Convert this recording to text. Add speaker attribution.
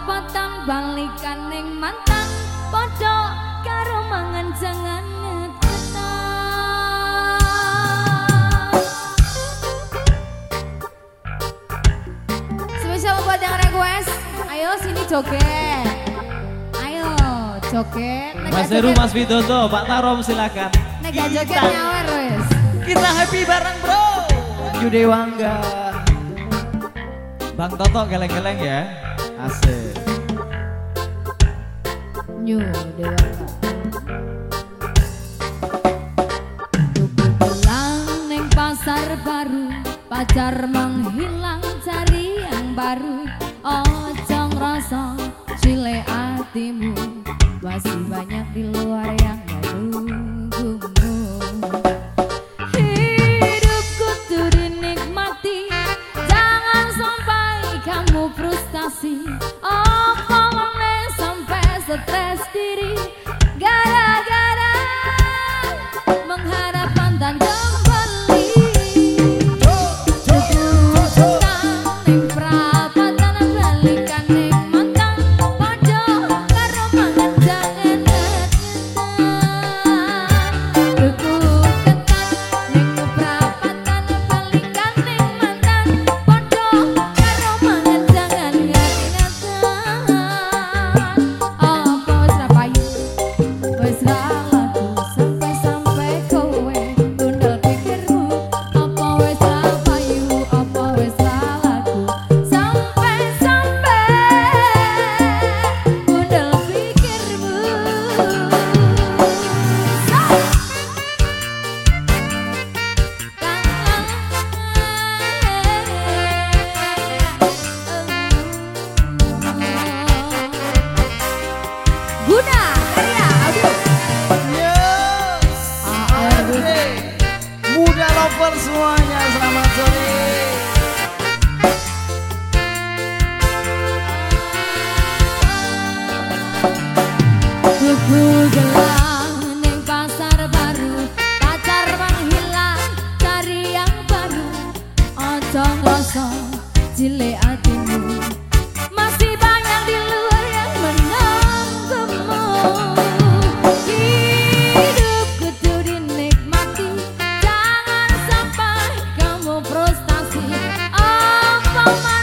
Speaker 1: prapatan balikan ning mantan padha karo mangan jangan buat yang request, ayo sini joget. Ayo joget. Nek
Speaker 2: Mas Heru, Mas Widodo, Pak Tarom silakan.
Speaker 1: Nek gak joget nyawer wes.
Speaker 2: Kita happy bareng bro. Yude Wangga. Bang Toto geleng-geleng ya. Asik.
Speaker 1: New Dewa. Pulang neng pasar baru Pacar menghilang cari yang baru. Ojo ngerasa cile hatimu
Speaker 2: 是。Semuanya, selamat sore.
Speaker 1: Tuku gelang neng pasar baru Pacar menghilang cari yang baru Ojo ngerasa cilik Mama.